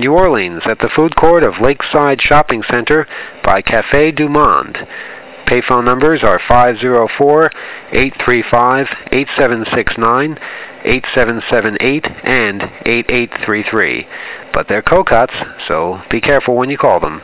New Orleans at the food court of Lakeside Shopping Center by Cafe Du Monde. Payphone numbers are 504-835-8769, 8778, and 8833. But they're COCOTs, so be careful when you call them.